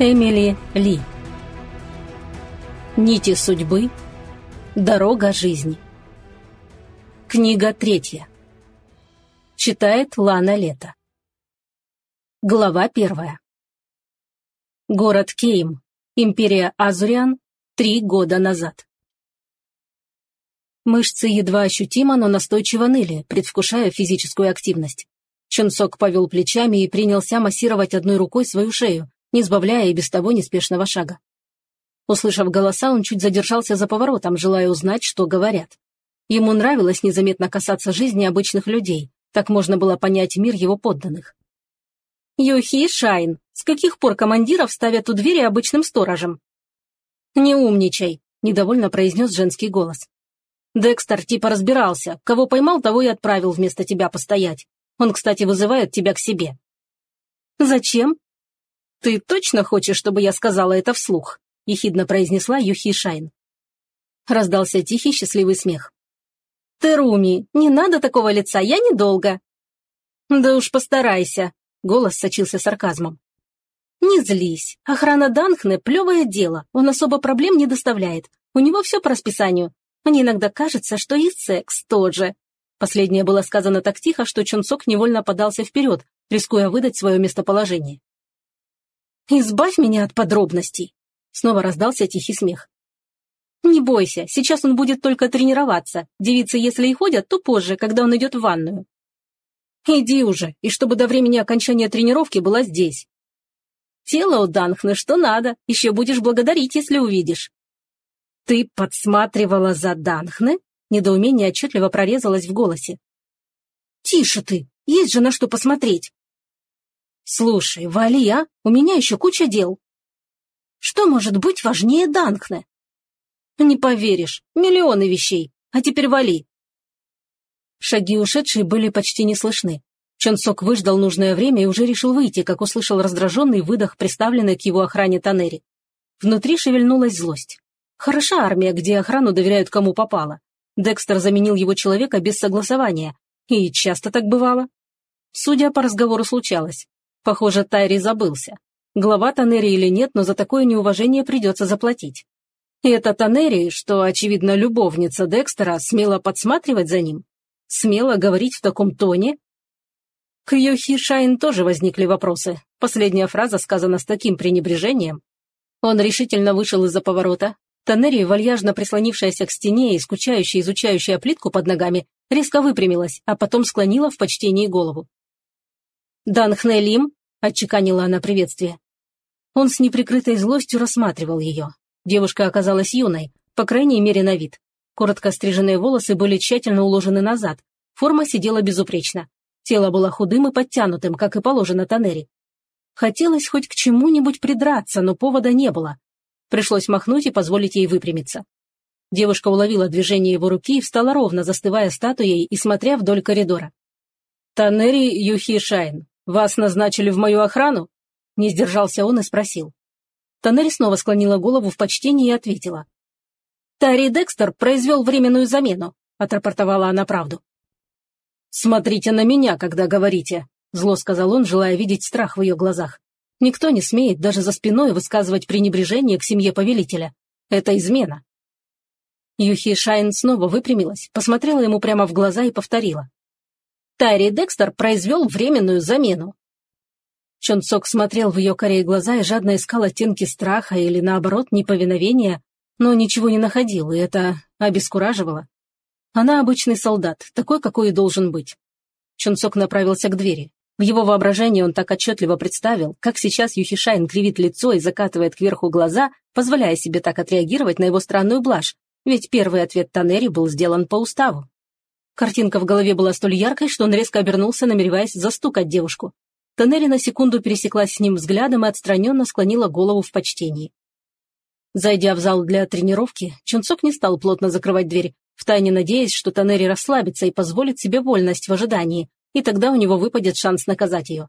Эмили Ли? Нити судьбы Дорога жизни. Книга третья. Читает Лана Лето. Глава первая. Город Кейм, Империя Азуриан, три года назад. Мышцы едва ощутимо, но настойчиво ныли, предвкушая физическую активность. Чунсок повел плечами и принялся массировать одной рукой свою шею, не сбавляя и без того неспешного шага. Услышав голоса, он чуть задержался за поворотом, желая узнать, что говорят. Ему нравилось незаметно касаться жизни обычных людей, так можно было понять мир его подданных. «Юхи Шайн, с каких пор командиров ставят у двери обычным сторожем?» «Не умничай», – недовольно произнес женский голос. «Декстер типа разбирался, кого поймал, того и отправил вместо тебя постоять. Он, кстати, вызывает тебя к себе». «Зачем?» «Ты точно хочешь, чтобы я сказала это вслух?» – ехидно произнесла Юхи Шайн. Раздался тихий счастливый смех. «Теруми, не надо такого лица, я недолго». «Да уж постарайся», – голос сочился сарказмом. «Не злись. Охрана Данхне – плевое дело, он особо проблем не доставляет. У него все по расписанию. Мне иногда кажется, что и секс тоже». Последнее было сказано так тихо, что Чунцок невольно подался вперед, рискуя выдать свое местоположение. «Избавь меня от подробностей!» Снова раздался тихий смех. «Не бойся, сейчас он будет только тренироваться. Девицы, если и ходят, то позже, когда он идет в ванную». «Иди уже, и чтобы до времени окончания тренировки была здесь». «Тело у Данхны что надо, еще будешь благодарить, если увидишь». «Ты подсматривала за Данхны?» Недоумение отчетливо прорезалось в голосе. «Тише ты, есть же на что посмотреть!» «Слушай, вали, а? У меня еще куча дел». «Что может быть важнее Данкне?» «Не поверишь, миллионы вещей. А теперь вали». Шаги ушедшие были почти не слышны. Чонсок выждал нужное время и уже решил выйти, как услышал раздраженный выдох, приставленный к его охране Танери. Внутри шевельнулась злость. Хороша армия, где охрану доверяют кому попало. Декстер заменил его человека без согласования. И часто так бывало. Судя по разговору, случалось. Похоже, Тайри забылся. Глава Танери или нет, но за такое неуважение придется заплатить. И это Танери, что, очевидно, любовница Декстера, смело подсматривать за ним? Смело говорить в таком тоне? К Йохи Шайн тоже возникли вопросы. Последняя фраза сказана с таким пренебрежением. Он решительно вышел из-за поворота. Танери, вальяжно прислонившаяся к стене и скучающая, изучающая плитку под ногами, резко выпрямилась, а потом склонила в почтении голову. «Данхнелим», — отчеканила она приветствие. Он с неприкрытой злостью рассматривал ее. Девушка оказалась юной, по крайней мере на вид. Коротко стриженные волосы были тщательно уложены назад, форма сидела безупречно. Тело было худым и подтянутым, как и положено Танери. Хотелось хоть к чему-нибудь придраться, но повода не было. Пришлось махнуть и позволить ей выпрямиться. Девушка уловила движение его руки и встала ровно, застывая статуей и смотря вдоль коридора. «Танери Юхишайн, «Вас назначили в мою охрану?» Не сдержался он и спросил. Тоннель снова склонила голову в почтении и ответила. «Тари Декстер произвел временную замену», — отрапортовала она правду. «Смотрите на меня, когда говорите», — зло сказал он, желая видеть страх в ее глазах. «Никто не смеет даже за спиной высказывать пренебрежение к семье повелителя. Это измена». Юхи Шайн снова выпрямилась, посмотрела ему прямо в глаза и повторила. Тайри Декстер произвел временную замену. Чонцок смотрел в ее корей глаза и жадно искал оттенки страха или, наоборот, неповиновения, но ничего не находил, и это обескураживало. Она обычный солдат, такой, какой и должен быть. Чунцок направился к двери. В его воображении он так отчетливо представил, как сейчас Юхишайн кривит лицо и закатывает кверху глаза, позволяя себе так отреагировать на его странную блажь, ведь первый ответ Танери был сделан по уставу. Картинка в голове была столь яркой, что он резко обернулся, намереваясь застукать девушку. Тоннели на секунду пересеклась с ним взглядом и отстраненно склонила голову в почтении. Зайдя в зал для тренировки, Чунцок не стал плотно закрывать дверь, втайне надеясь, что Танери расслабится и позволит себе вольность в ожидании, и тогда у него выпадет шанс наказать ее.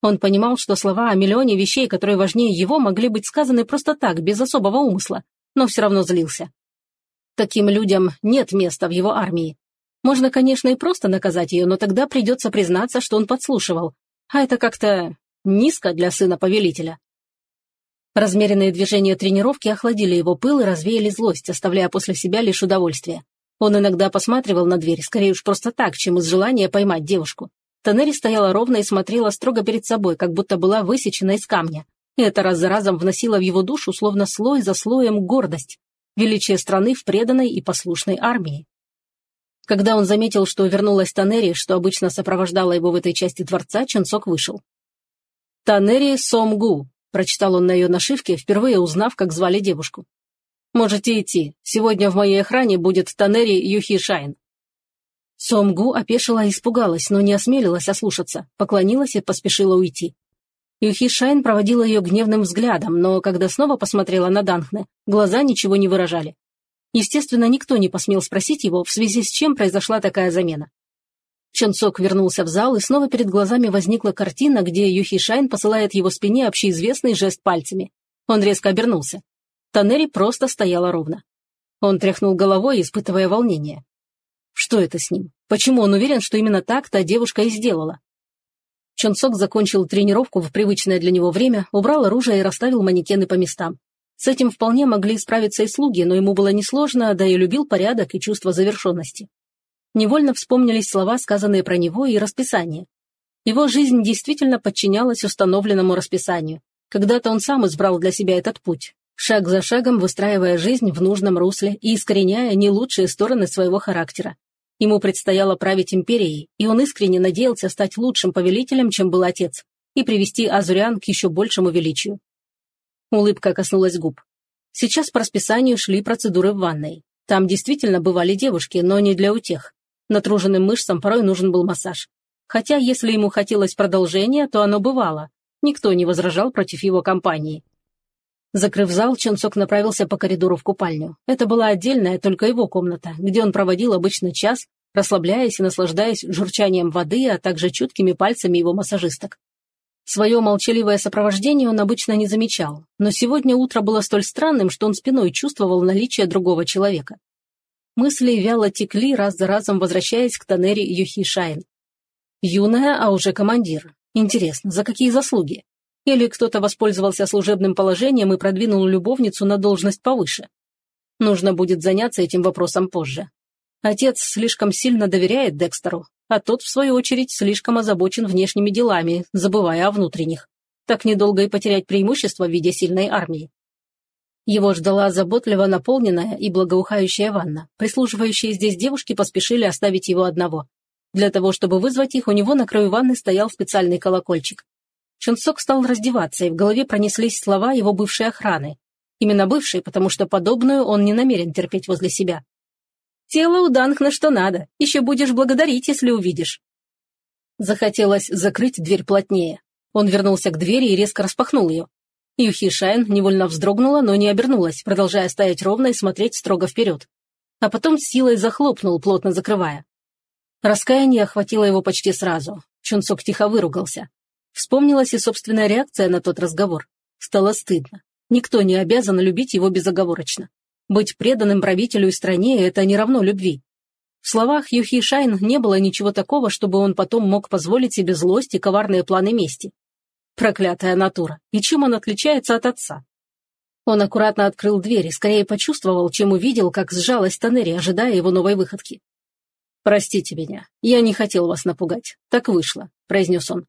Он понимал, что слова о миллионе вещей, которые важнее его, могли быть сказаны просто так, без особого умысла, но все равно злился. Таким людям нет места в его армии. Можно, конечно, и просто наказать ее, но тогда придется признаться, что он подслушивал. А это как-то низко для сына повелителя. Размеренные движения тренировки охладили его пыл и развеяли злость, оставляя после себя лишь удовольствие. Он иногда посматривал на дверь, скорее уж просто так, чем из желания поймать девушку. Танери стояла ровно и смотрела строго перед собой, как будто была высечена из камня. И это раз за разом вносило в его душу, словно слой за слоем, гордость. Величие страны в преданной и послушной армии. Когда он заметил, что вернулась Танери, что обычно сопровождала его в этой части дворца, Ченцок вышел. «Танери Сомгу», – прочитал он на ее нашивке, впервые узнав, как звали девушку. «Можете идти. Сегодня в моей охране будет Танери Юхи Шайн. Сомгу опешила и испугалась, но не осмелилась ослушаться, поклонилась и поспешила уйти. Юхи Шайн проводила ее гневным взглядом, но когда снова посмотрела на Данхне, глаза ничего не выражали. Естественно, никто не посмел спросить его, в связи с чем произошла такая замена. Чонсок вернулся в зал, и снова перед глазами возникла картина, где Юхи Шайн посылает его спине общеизвестный жест пальцами. Он резко обернулся. Танери просто стояла ровно. Он тряхнул головой, испытывая волнение. Что это с ним? Почему он уверен, что именно так та девушка и сделала? Чонсок закончил тренировку в привычное для него время, убрал оружие и расставил манекены по местам. С этим вполне могли справиться и слуги, но ему было несложно, да и любил порядок и чувство завершенности. Невольно вспомнились слова, сказанные про него, и расписание. Его жизнь действительно подчинялась установленному расписанию. Когда-то он сам избрал для себя этот путь, шаг за шагом выстраивая жизнь в нужном русле и искореняя не лучшие стороны своего характера. Ему предстояло править империей, и он искренне надеялся стать лучшим повелителем, чем был отец, и привести Азуриан к еще большему величию. Улыбка коснулась губ. Сейчас по расписанию шли процедуры в ванной. Там действительно бывали девушки, но не для утех. Натруженным мышцам порой нужен был массаж. Хотя, если ему хотелось продолжения, то оно бывало. Никто не возражал против его компании. Закрыв зал, Чонсок направился по коридору в купальню. Это была отдельная, только его комната, где он проводил обычно час, расслабляясь и наслаждаясь журчанием воды, а также чуткими пальцами его массажисток. Свое молчаливое сопровождение он обычно не замечал, но сегодня утро было столь странным, что он спиной чувствовал наличие другого человека. Мысли вяло текли, раз за разом возвращаясь к Танери Юхи Шайн. Юная, а уже командир. Интересно, за какие заслуги? Или кто-то воспользовался служебным положением и продвинул любовницу на должность повыше. Нужно будет заняться этим вопросом позже. Отец слишком сильно доверяет Декстеру, а тот, в свою очередь, слишком озабочен внешними делами, забывая о внутренних. Так недолго и потерять преимущество в виде сильной армии. Его ждала заботливо наполненная и благоухающая ванна. Прислуживающие здесь девушки поспешили оставить его одного. Для того, чтобы вызвать их, у него на краю ванны стоял специальный колокольчик. Чунсок стал раздеваться, и в голове пронеслись слова его бывшей охраны. Именно бывшей, потому что подобную он не намерен терпеть возле себя. «Тело у Данхна что надо, еще будешь благодарить, если увидишь». Захотелось закрыть дверь плотнее. Он вернулся к двери и резко распахнул ее. Юхи Шайн невольно вздрогнула, но не обернулась, продолжая стоять ровно и смотреть строго вперед. А потом силой захлопнул, плотно закрывая. Раскаяние охватило его почти сразу. Чунсок тихо выругался. Вспомнилась и собственная реакция на тот разговор. Стало стыдно. Никто не обязан любить его безоговорочно. Быть преданным правителю и стране – это не равно любви. В словах Юхи Шайн не было ничего такого, чтобы он потом мог позволить себе злость и коварные планы мести. Проклятая натура. И чем он отличается от отца? Он аккуратно открыл дверь и скорее почувствовал, чем увидел, как сжалась Танери, ожидая его новой выходки. «Простите меня, я не хотел вас напугать. Так вышло», – произнес он.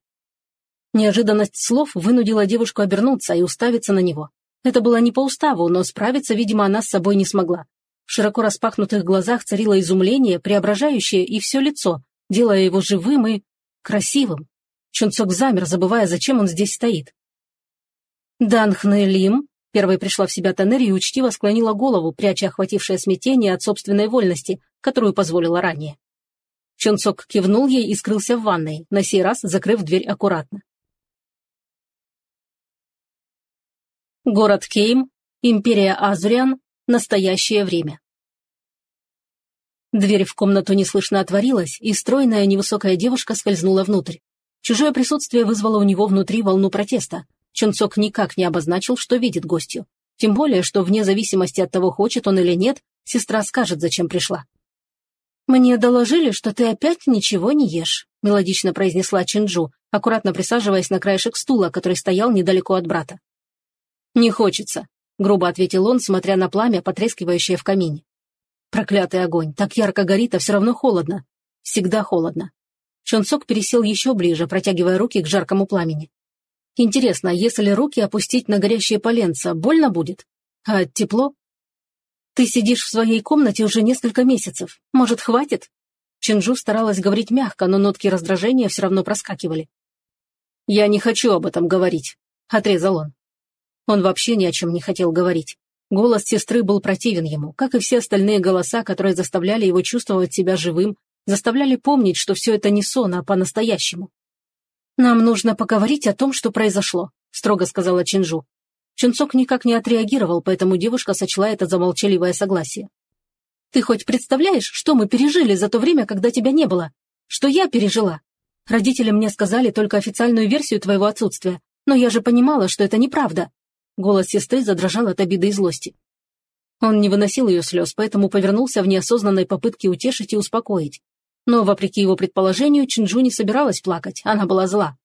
Неожиданность слов вынудила девушку обернуться и уставиться на него. Это было не по уставу, но справиться, видимо, она с собой не смогла. В широко распахнутых глазах царило изумление, преображающее и все лицо, делая его живым и красивым. Чунцок замер, забывая, зачем он здесь стоит. «Данхне Лим», — первой пришла в себя Танери и учтиво склонила голову, пряча охватившее смятение от собственной вольности, которую позволила ранее. Чунцок кивнул ей и скрылся в ванной, на сей раз закрыв дверь аккуратно. Город Кейм, Империя Азуриан, настоящее время. Дверь в комнату неслышно отворилась, и стройная невысокая девушка скользнула внутрь. Чужое присутствие вызвало у него внутри волну протеста. Чунцок никак не обозначил, что видит гостью. Тем более, что вне зависимости от того, хочет он или нет, сестра скажет, зачем пришла. «Мне доложили, что ты опять ничего не ешь», — мелодично произнесла Чинджу, аккуратно присаживаясь на краешек стула, который стоял недалеко от брата. «Не хочется», — грубо ответил он, смотря на пламя, потрескивающее в камине. «Проклятый огонь, так ярко горит, а все равно холодно. Всегда холодно». Чонсок пересел еще ближе, протягивая руки к жаркому пламени. «Интересно, если руки опустить на горящее поленца, больно будет? А тепло?» «Ты сидишь в своей комнате уже несколько месяцев. Может, хватит?» Чинжу старалась говорить мягко, но нотки раздражения все равно проскакивали. «Я не хочу об этом говорить», — отрезал он. Он вообще ни о чем не хотел говорить. Голос сестры был противен ему, как и все остальные голоса, которые заставляли его чувствовать себя живым, заставляли помнить, что все это не сон, а по-настоящему. «Нам нужно поговорить о том, что произошло», — строго сказала Чинжу. Чунцок никак не отреагировал, поэтому девушка сочла это за молчаливое согласие. Ты хоть представляешь, что мы пережили за то время, когда тебя не было? Что я пережила? Родители мне сказали только официальную версию твоего отсутствия, но я же понимала, что это неправда». Голос сестры задрожал от обиды и злости. Он не выносил ее слез, поэтому повернулся в неосознанной попытке утешить и успокоить. Но, вопреки его предположению, Чинджу не собиралась плакать, она была зла.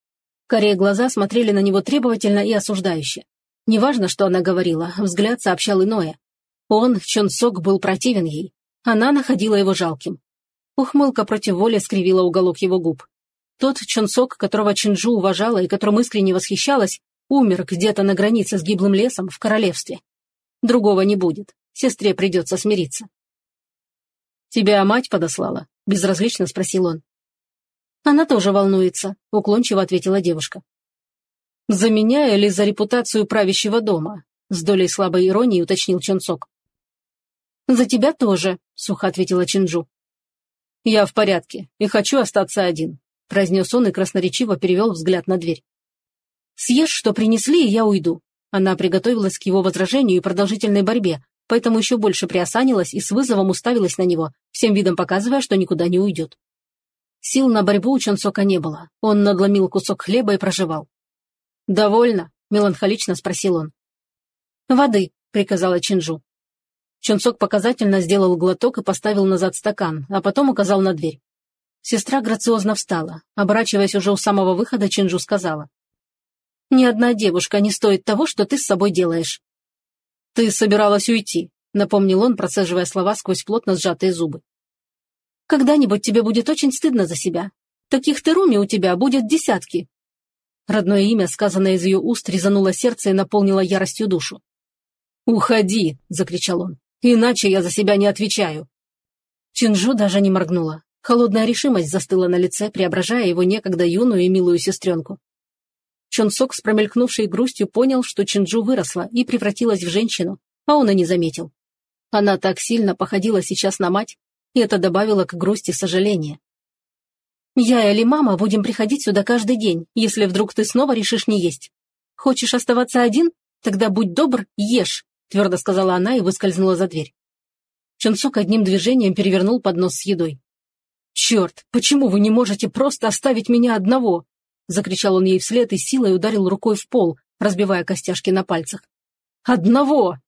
Корее глаза смотрели на него требовательно и осуждающе. Неважно, что она говорила, взгляд сообщал иное. Он, Чон Сок, был противен ей. Она находила его жалким. Ухмылка против воли скривила уголок его губ. Тот Чонсок, которого Чинджу уважала и которым искренне восхищалась, умер где-то на границе с гиблым лесом в королевстве. Другого не будет. Сестре придется смириться. «Тебя мать подослала?» – безразлично спросил он. «Она тоже волнуется», – уклончиво ответила девушка. «За меня или за репутацию правящего дома?» – с долей слабой иронии уточнил Чонсок. «За тебя тоже», — сухо ответила Чинджу. «Я в порядке и хочу остаться один», — произнес он и красноречиво перевел взгляд на дверь. «Съешь, что принесли, и я уйду». Она приготовилась к его возражению и продолжительной борьбе, поэтому еще больше приосанилась и с вызовом уставилась на него, всем видом показывая, что никуда не уйдет. Сил на борьбу у Чонсока не было. Он надломил кусок хлеба и прожевал. «Довольно?» – меланхолично спросил он. «Воды», – приказала Чинжу. Чунцок показательно сделал глоток и поставил назад стакан, а потом указал на дверь. Сестра грациозно встала. Оборачиваясь уже у самого выхода, Чинжу сказала. «Ни одна девушка не стоит того, что ты с собой делаешь». «Ты собиралась уйти», — напомнил он, процеживая слова сквозь плотно сжатые зубы. «Когда-нибудь тебе будет очень стыдно за себя. Таких теруми у тебя будет десятки». Родное имя, сказанное из ее уст, резануло сердце и наполнило яростью душу. «Уходи!» — закричал он. Иначе я за себя не отвечаю». Чинжу даже не моргнула. Холодная решимость застыла на лице, преображая его некогда юную и милую сестренку. Чонсок с промелькнувшей грустью понял, что Чинджу выросла и превратилась в женщину, а он и не заметил. Она так сильно походила сейчас на мать, и это добавило к грусти сожаления. «Я или мама будем приходить сюда каждый день, если вдруг ты снова решишь не есть. Хочешь оставаться один? Тогда будь добр, ешь, — твердо сказала она и выскользнула за дверь. Чунсок одним движением перевернул поднос с едой. «Черт, почему вы не можете просто оставить меня одного?» — закричал он ей вслед и силой ударил рукой в пол, разбивая костяшки на пальцах. «Одного!